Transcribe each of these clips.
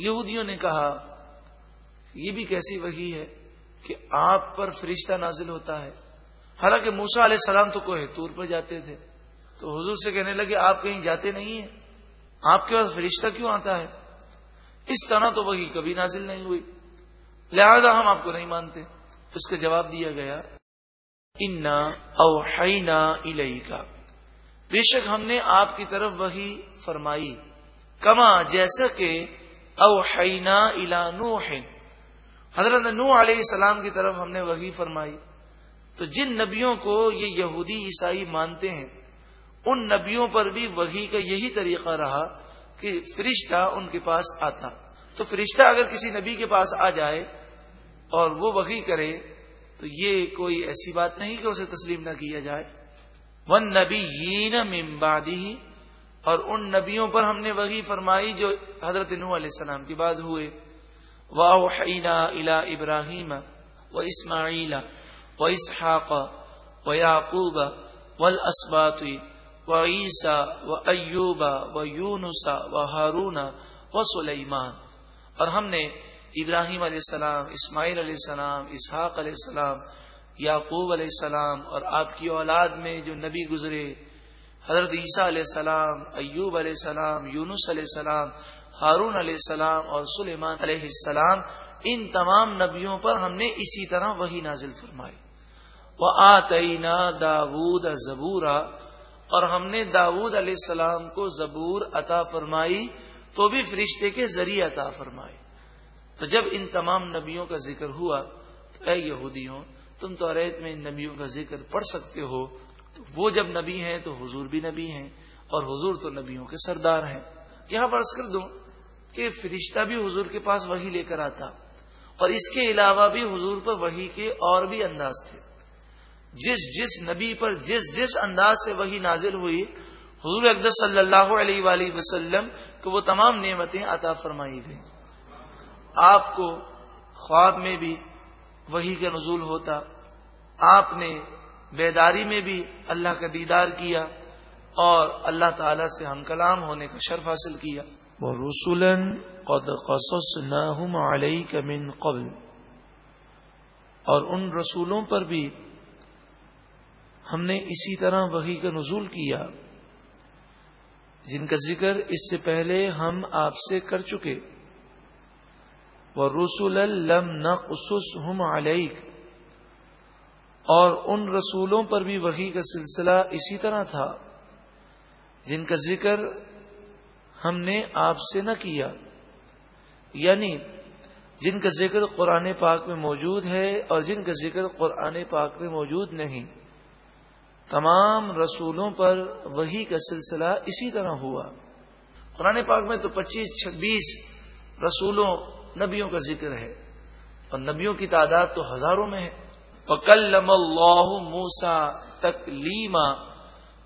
یہودیوں نے کہا، یہ بھی کیسی وہی ہے کہ آپ پر فرشتہ نازل ہوتا ہے؟ حالانکہ موسا علیہ السلام تو کوہ تور پر جاتے تھے، تو حضور سے کہنے لگے، آپ کہیں جاتے نہیں ہیں؟ آپ کے پاس فرشتہ کیوں آتا ہے؟ اس طرح تو وہی کبھی نازل نہیں ہوئی۔ لہذا ہم آپ کو نہیں مانتے۔ اس کا جواب دیا گیا، انا اوحینا الئی کا بے شک ہم نے آپ کی طرف وہی فرمائی۔ کما، جیسا کہ اوحینا الا نوح۔ حضرت نو علیہ السلام کی طرف ہم نے وہی فرمائی۔ تو جن نبیوں کو یہ یہودی عیسائی مانتے ہیں، ان نبیوں پر بھی وہی کا یہی طریقہ رہا کہ فرشتہ ان کے پاس آتا۔ تو فرشتہ اگر کسی نبی کے پاس آ جائے اور وہ وہی کرے، تو یہ کوئی ایسی بات نہیں کہ اسے تسلیم نہ کیا جائے۔ ون نبی ممبادی اور ان نبیوں پر ہم نے وہی فرمائی جو حضرت نو علیہ السلام کے بعد ہوئے واحینا الا ابراہیم و اسماعیل و اسحاق و یعقوب و الاسبات و عیسا و ایوبا و یونسا و ہارون و سلیمان اور ہم نے ابراہیم علیہ السلام اسماعیل علیہ السلام اسحاق علیہ السلام یعقوب علیہ السلام اور آپ کی اولاد میں جو نبی گزرے حضرت عیسیٰ علیہ السلام، ایوب علیہ السلام، یونس علیہ السلام، ہارون علیہ السلام اور سلیمان علیہ السلام، ان تمام نبیوں پر ہم نے اسی طرح وہی نازل فرمائی۔ وہ آتعینہ داود زبورا۔ اور ہم نے داود علیہ السلام کو زبور عطا فرمائی، تو بھی فرشتے کے ذریعے عطا فرمائی۔ تو جب ان تمام نبیوں کا ذکر ہوا، تو اے یہودیوں، تم تو ریت میں ان نبیوں کا ذکر پڑھ سکتے ہو تو وہ جب نبی ہیں تو حضور بھی نبی ہیں اور حضور تو نبیوں کے سردار ہیں۔ یہاں برس کر دوں کہ فرشتہ بھی حضور کے پاس وہی لے کر آتا اور اس کے علاوہ بھی حضور پر وہی کے اور بھی انداز تھے۔ جس جس نبی پر جس جس انداز سے وہی نازل ہوئی، حضور اقدس صلی اللہ علیہ وآلہ وسلم کو وہ تمام نعمتیں عطا فرمائی گئی آپ کو خواب میں بھی وہی کا نزول ہوتا، آپ نے بیداری میں بھی اللہ کا دیدار کیا اور اللہ تعالی سے ہم کلام ہونے کا شرف حاصل کیا۔ وہ رسولن قصص نہ من قبل۔ اور ان رسولوں پر بھی ہم نے اسی طرح وہی کا نزول کیا، جن کا ذکر اس سے پہلے ہم آپ سے کر چکے۔ وہ رسول الم نقص ہم اور ان رسولوں پر بھی وہی کا سلسلہ اسی طرح تھا جن کا ذکر ہم نے آپ سے نہ کیا۔ یعنی جن کا ذکر قرآن پاک میں موجود ہے اور جن کا ذکر قرآن پاک میں موجود نہیں، تمام رسولوں پر وہی کا سلسلہ اسی طرح ہوا۔ قرآن پاک میں تو پچیس، چھبیس رسولوں، نبیوں کا ذکر ہے اور نبیوں کی تعداد تو ہزاروں میں ہے۔ پکلم اللہ موسا تکلیما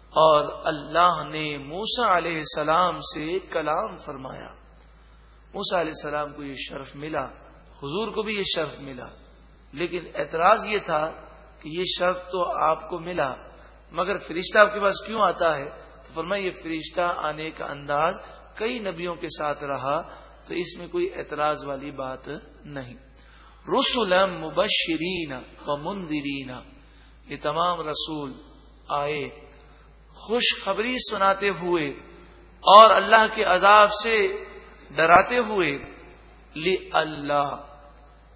اور اللہ نے موسا علیہ السلام سے کلام فرمایا۔ موسا علیہ السلام کو یہ شرف ملا، حضور کو بھی یہ شرف ملا۔ لیکن اعتراض یہ تھا کہ یہ شرف تو آپ کو ملا، مگر فرشتہ آپ کے پاس کیوں آتا ہے؟ تو فرمایا، یہ فرشتہ آنے کا انداز کئی نبیوں کے ساتھ رہا، تو اس میں کوئی اعتراض والی بات نہیں۔ رسول مبشرین و مندرین یہ تمام رسول آئے، خوشخبری سناتے ہوئے اور اللہ کے عذاب سے ڈراتے ہوئے لی اللہ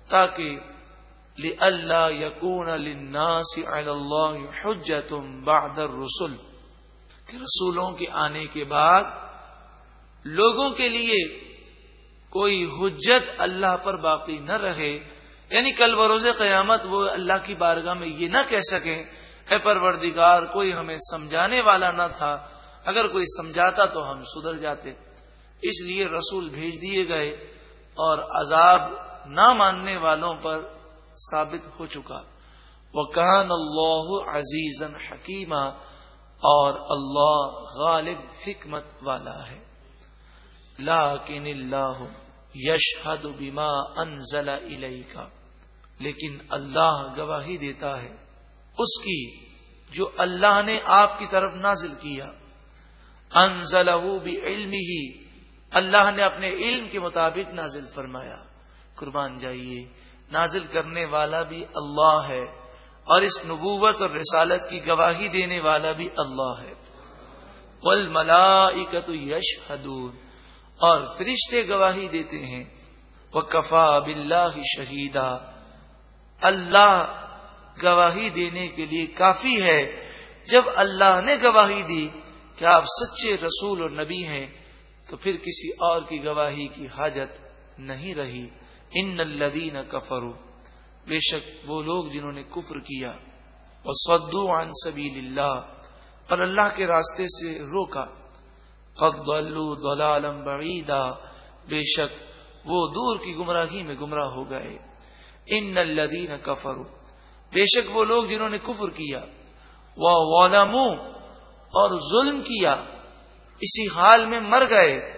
تاکہ لی اللہ یقون اللہ حجتم بعد الرسل، کہ رسولوں کے آنے کے بعد لوگوں کے لیے کوئی حجت اللہ پر باقی نہ رہے یعنی کل بروز قیامت وہ اللہ کی بارگاہ میں یہ نہ کہہ سکیں، اے پروردگار، کوئی ہمیں سمجھانے والا نہ تھا۔ اگر کوئی سمجھاتا تو ہم سدھر جاتے۔ اس لیے رسول بھیج دیے گئے اور عذاب نہ ماننے والوں پر ثابت ہو چکا۔ وہ کان اللہ عزیز حکیمہ اور اللہ غالب حکمت والا ہے۔ لیکن اللہ یشہد بما انزل الیکا لیکن اللہ گواہی دیتا ہے اس کی جو اللہ نے آپ کی طرف نازل کیا۔ انزلہ بعلمہ ہی اللہ نے اپنے علم کے مطابق نازل فرمایا۔ قربان جائیے، نازل کرنے والا بھی اللہ ہے اور اس نبوت اور رسالت کی گواہی دینے والا بھی اللہ ہے۔ ول ملا یش حدور اور فرشتے گواہی دیتے ہیں۔ وہ کفا بلّہ شہیدا اللہ گواہی دینے کے لیے کافی ہے۔ جب اللہ نے گواہی دی کہ آپ سچے رسول اور نبی ہیں، تو پھر کسی اور کی گواہی کی حاجت نہیں رہی۔ ان الدین کفرو بے شک وہ لوگ جنہوں نے کفر کیا۔ اور سدو عن سبیل اللہ۔ اور اللہ کے راستے سے روکا۔ دلالم بعیدا۔ بے شک وہ دور کی گمراہی میں گمراہ ہو گئے۔ ان الدین کفرو بے شک وہ لوگ جنہوں نے کفر کیا وہ اور ظلم کیا، اسی حال میں مر گئے۔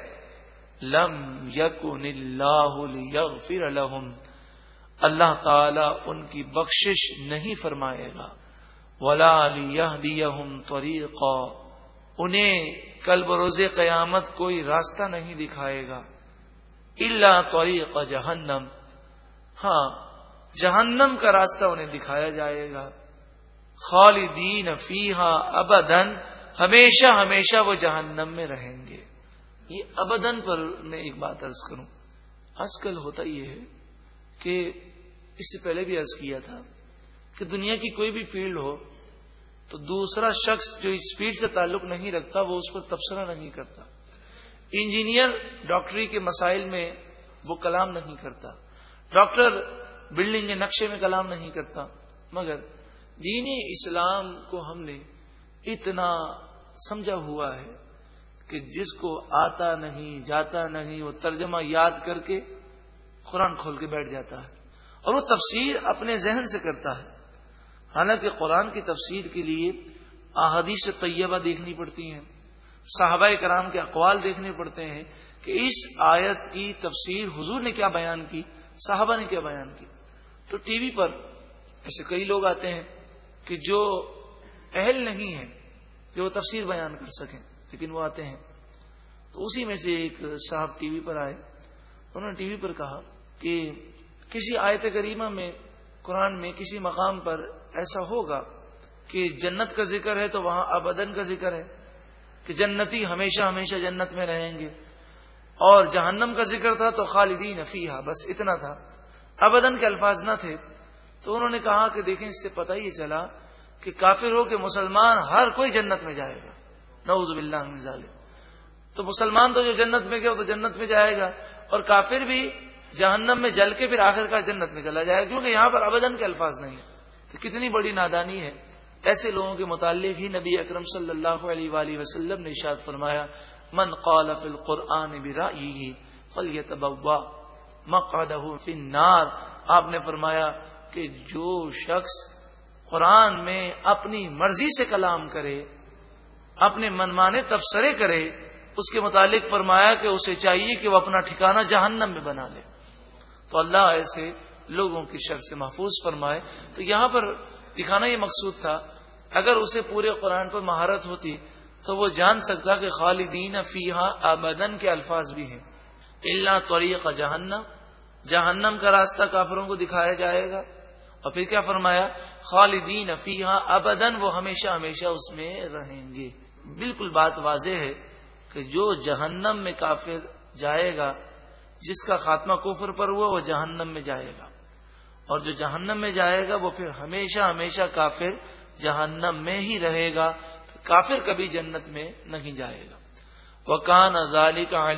لم یکن اللہ لیغفر لهم، اللہ تعالی ان کی بخشش نہیں فرمائے گا۔ ولا لیہدیہم طریقا انہیں کل بروز قیامت کوئی راستہ نہیں دکھائے گا۔ اللہ طریق جہنم ہاں جہنم کا راستہ انہیں دکھایا جائے گا۔ خالدین فیہا ابدن ہمیشہ ہمیشہ وہ جہنم میں رہیں گے۔ یہ ابدن پر میں ایک بات ارض کروں۔ آج کل ہوتا یہ ہے کہ اس سے پہلے بھی ارض کیا تھا کہ دنیا کی کوئی بھی فیلڈ ہو تو دوسرا شخص جو اس فیلڈ سے تعلق نہیں رکھتا، وہ اس پر تبصرہ نہیں کرتا۔ انجینئر، ڈاکٹری کے مسائل میں وہ کلام نہیں کرتا۔ ڈاکٹر بلڈنگ کے نقشے میں کلام نہیں کرتا۔ مگر دین اسلام کو ہم نے اتنا سمجھا ہوا ہے کہ جس کو آتا نہیں، جاتا نہیں، وہ ترجمہ یاد کر کے قرآن کھول کے بیٹھ جاتا ہے۔ اور وہ تفسیر اپنے ذہن سے کرتا ہے۔ حالانکہ قرآن کی تفسیر کے لیے احادیث طیبہ دیکھنی پڑتی ہیں۔ صحابہ کرام کے اقوال دیکھنے پڑتے ہیں کہ اس آیت کی تفسیر حضور نے کیا بیان کی، صحابہ نے کیا بیان کی۔ تو ٹی وی پر ایسے کئی لوگ آتے ہیں کہ جو اہل نہیں ہے کہ وہ تفسیر بیان کر سکیں، لیکن وہ آتے ہیں۔ تو اسی میں سے ایک صاحب ٹی وی پر آئے۔ انہوں نے ٹی وی پر کہا کہ کسی آیت کریمہ میں، قرآن میں کسی مقام پر ایسا ہوگا کہ جنت کا ذکر ہے تو وہاں ابدن کا ذکر ہے، کہ جنتی ہمیشہ ہمیشہ جنت میں رہیں گے۔ اور جہنم کا ذکر تھا تو خالدین افیہ بس اتنا تھا۔ ابدن کے الفاظ نہ تھے، تو انہوں نے کہا کہ دیکھیں، اس سے پتہ ہی چلا کہ کافر ہو کہ مسلمان ہر کوئی جنت میں جائے گا۔ نعوذ باللہ من ظالم تو مسلمان تو جو جنت میں گیا، وہ تو جنت میں جائے گا۔ اور کافر بھی جہنم میں جل کے پھر آخر کا جنت میں چلا جائے گا، کیونکہ یہاں پر ابدن کے الفاظ نہیں تو کتنی بڑی نادانی ہے۔ ایسے لوگوں کے متعلق ہی نبی اکرم صلی اللہ علیہ وآلہ وسلم نے اشاد فرمایا، من قال فی القرآن برائیہ فلیتبوا مقعدہ فی النار۔ آپ نے فرمایا کہ جو شخص قرآن میں اپنی مرضی سے کلام کرے، اپنے منمانے تبصرے کرے، اس کے متعلق فرمایا کہ اسے چاہیے کہ وہ اپنا ٹھکانہ جہنم میں بنا لے۔ تو اللہ ایسے لوگوں کی شر سے محفوظ فرمائے۔ تو یہاں پر دکھانا یہ مقصود تھا، اگر اسے پورے قرآن پر مہارت ہوتی تو وہ جان سکتا کہ خالدین فیحا آبدن کے الفاظ بھی ہیں۔ اللہ طریق جہنم۔ جہنم کا راستہ کافروں کو دکھایا جائے گا۔ اور پھر کیا فرمایا؟ خالدین فیحا ابدن وہ ہمیشہ ہمیشہ اس میں رہیں گے۔ بالکل بات واضح ہے کہ جو جہنم میں کافر جائے گا، جس کا خاتمہ کفر پر ہوا، وہ جہنم میں جائے گا۔ اور جو جہنم میں جائے گا، وہ پھر ہمیشہ ہمیشہ کافر جہنم میں ہی رہے گا۔ کافر کبھی جنت میں نہیں جائے گا۔ وہ کان ازالی کا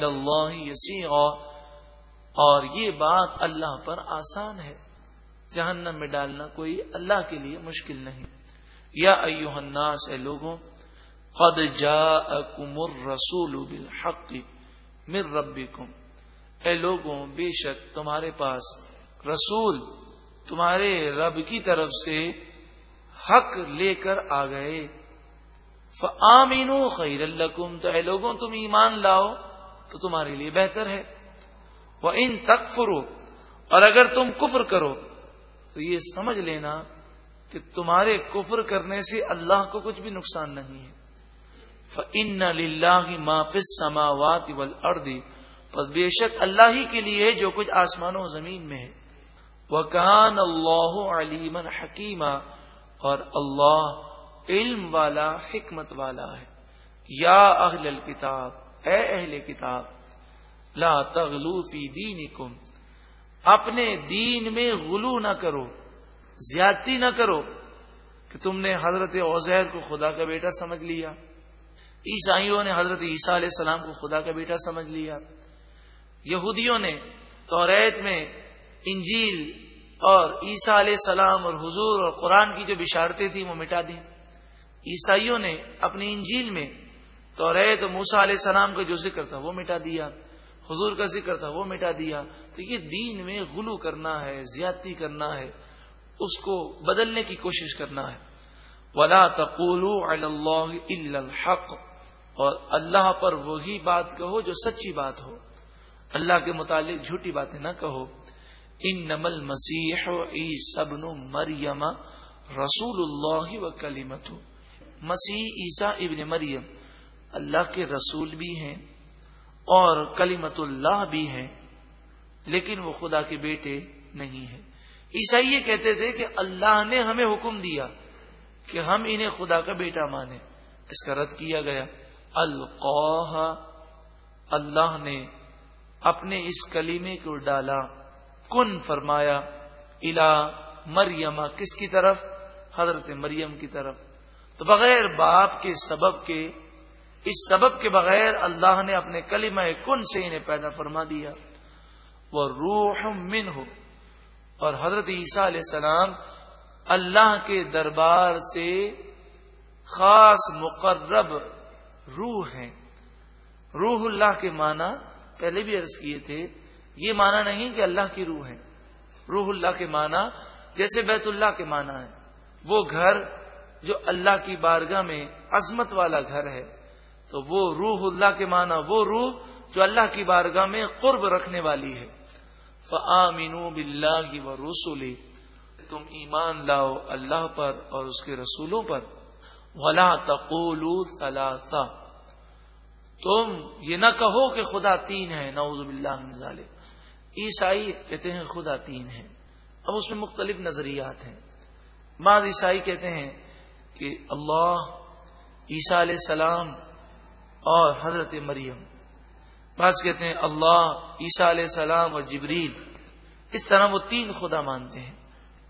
یسی اور یہ بات اللہ پر آسان ہے۔ جہنم میں ڈالنا کوئی اللہ کے لیے مشکل نہیں۔ یا ایوہ الناس، اے لوگوں، قد جاءکم الرسول بالحق من ربکم۔ اے لوگوں، بے شک تمہارے پاس رسول تمہارے رب کی طرف سے حق لے کر آ گئے۔ فآمینو خیر الکم تو اے لوگوں، تم ایمان لاؤ تو تمہارے لیے بہتر ہے۔ وہ ان تک اور اگر تم کفر کرو، تو یہ سمجھ لینا کہ تمہارے کفر کرنے سے اللہ کو کچھ بھی نقصان نہیں ہے۔ ان للہ معافس سماوات اردی پر بے شک اللہ ہی کے لیے جو کچھ آسمان و زمین میں ہے۔ وہ کان اللہ علیمن حکیمہ اور اللہ علم والا، حکمت والا ہے۔ یا اہل الکتاب، اے اہل کتاب، لا تغلو فی دینکم۔ اپنے دین میں غلو نہ کرو، زیادتی نہ کرو کہ تم نے حضرت اوزیر کو خدا کا بیٹا سمجھ لیا۔ عیسائیوں نے حضرت عیسیٰ علیہ السلام کو خدا کا بیٹا سمجھ لیا۔ یہودیوں نے توریت میں انجیل اور عیسیٰ علیہ السلام اور حضور اور قرآن کی جو بشارتیں تھیں وہ مٹا دی عیسائیوں نے اپنی انجیل میں توریت موسا علیہ السلام کا جو ذکر تھا وہ مٹا دیا، حضور کا ذکر تھا وہ مٹا دیا۔ تو یہ دین میں غلو کرنا ہے، زیادتی کرنا ہے، اس کو بدلنے کی کوشش کرنا ہے۔ ولا تقول اللہ الحق۔ اور اللہ پر وہی بات کہو جو سچی بات ہو۔ اللہ کے متعلق جھوٹی باتیں نہ کہو۔ ان نمل مسیح سبن مریم رسول اللہ و کلیمت مسیح عیسا ابن مریم اللہ کے رسول بھی ہیں اور کلیمت اللہ بھی ہیں، لیکن وہ خدا کے بیٹے نہیں ہیں۔ عیسائی یہ کہتے تھے کہ اللہ نے ہمیں حکم دیا کہ ہم انہیں خدا کا بیٹا مانے اس کا رد کیا گیا۔ القوہ اللہ نے اپنے اس کلیمے کو ڈالا۔ کن فرمایا الا مریم، کس کی طرف؟ حضرت مریم کی طرف۔ تو بغیر باپ کے سبب کے، اس سبب کے بغیر اللہ نے اپنے کلمہ کن سے انہیں پیدا فرما دیا؟ وہ روح من ہو اور حضرت عیسیٰ علیہ السلام اللہ کے دربار سے خاص مقرب روح ہیں۔ روح اللہ کے معنی پہلے بھی عرض کیے تھے، یہ معنی نہیں کہ اللہ کی روح ہے روح اللہ کے معنی جیسے بیت اللہ کے معنی ہے وہ گھر جو اللہ کی بارگاہ میں عظمت والا گھر ہے، تو وہ روح اللہ کے معنی وہ روح جو اللہ کی بارگاہ میں قرب رکھنے والی ہے۔ فآمنوا باللہ و رسولی تم ایمان لاؤ اللہ پر اور اس کے رسولوں پر۔ ولا تقولوا ثلاثہ تم یہ نہ کہو کہ خدا تین ہے، نعوذ باللہ من ذالک۔ عیسائی کہتے ہیں خدا تین ہے اب اس میں مختلف نظریات ہیں۔ بعض عیسائی کہتے ہیں کہ اللہ، عیسیٰ علیہ السلام اور حضرت مریم۔ بعض کہتے ہیں اللہ، عیسیٰ علیہ السلام اور جبریل۔ اس طرح وہ تین خدا مانتے ہیں۔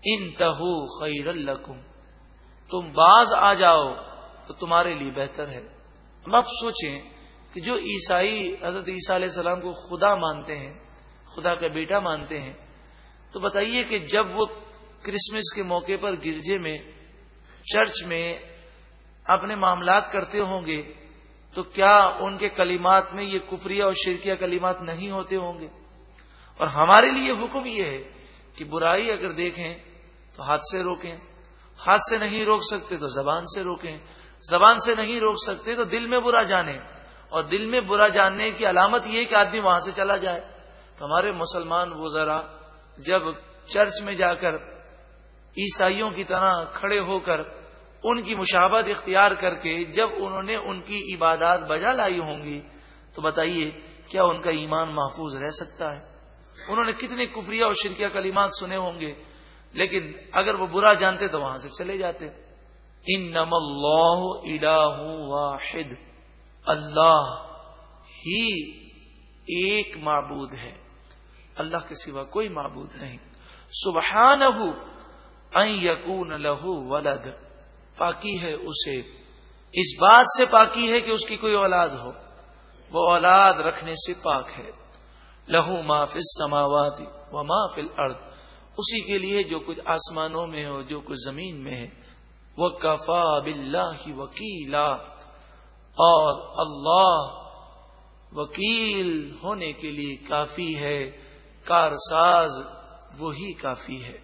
ان تہو خیر القم تم باز آ جاؤ تو تمہارے لیے بہتر ہے۔ ہم آپ سوچیں کہ جو عیسائی، حضرت عیسیٰ علیہ السلام کو خدا مانتے ہیں، خدا کا بیٹا مانتے ہیں، تو بتائیے کہ جب وہ کرسمس کے موقع پر گرجے میں چرچ میں اپنے معاملات کرتے ہوں گے تو کیا ان کے کلمات میں یہ کفریہ اور شرکیہ کلمات نہیں ہوتے ہوں گے؟ اور ہمارے لیے حکم یہ ہے کہ برائی اگر دیکھیں تو ہاتھ سے روکیں، ہاتھ سے نہیں روک سکتے تو زبان سے روکیں، زبان سے نہیں روک سکتے تو دل میں برا جانیں۔ اور دل میں برا جاننے کی علامت یہ ہے کہ آدمی وہاں سے چلا جائے۔ تو ہمارے مسلمان وہ ذرا جب چرچ میں جا کر عیسائیوں کی طرح کھڑے ہو کر ان کی مشابت اختیار کر کے جب انہوں نے ان کی عبادات بجا لائی ہوں گی، تو بتائیے کیا ان کا ایمان محفوظ رہ سکتا ہے؟ انہوں نے کتنے کفریہ اور شرکیہ کلمات سنے ہوں گے، لیکن اگر وہ برا جانتے تو وہاں سے چلے جاتے۔ ان نم اللہ الہ واحد، اللہ ہی ایک معبود ہے۔ اللہ کے سوا کوئی معبود نہیں۔ سبحان یقون لہو ولد۔ پاکی ہے اسے۔ اس بات سے پاکی ہے کہ اس کی کوئی اولاد ہو۔ وہ اولاد رکھنے سے پاک ہے۔ لہو ما فل سماوات و ما فل ارد اسی کے لیے جو کچھ آسمانوں میں ہو، جو کچھ زمین میں ہے۔ وہ کفا بلّہ وکیلا اور اللہ وکیل ہونے کے لیے کافی ہے۔ کارساز وہی کافی ہے۔